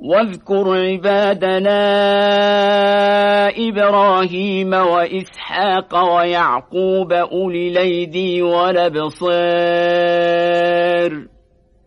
واذكر عبادنا إبراهيم وإسحاق ويعقوب أولي ليدي ولبصير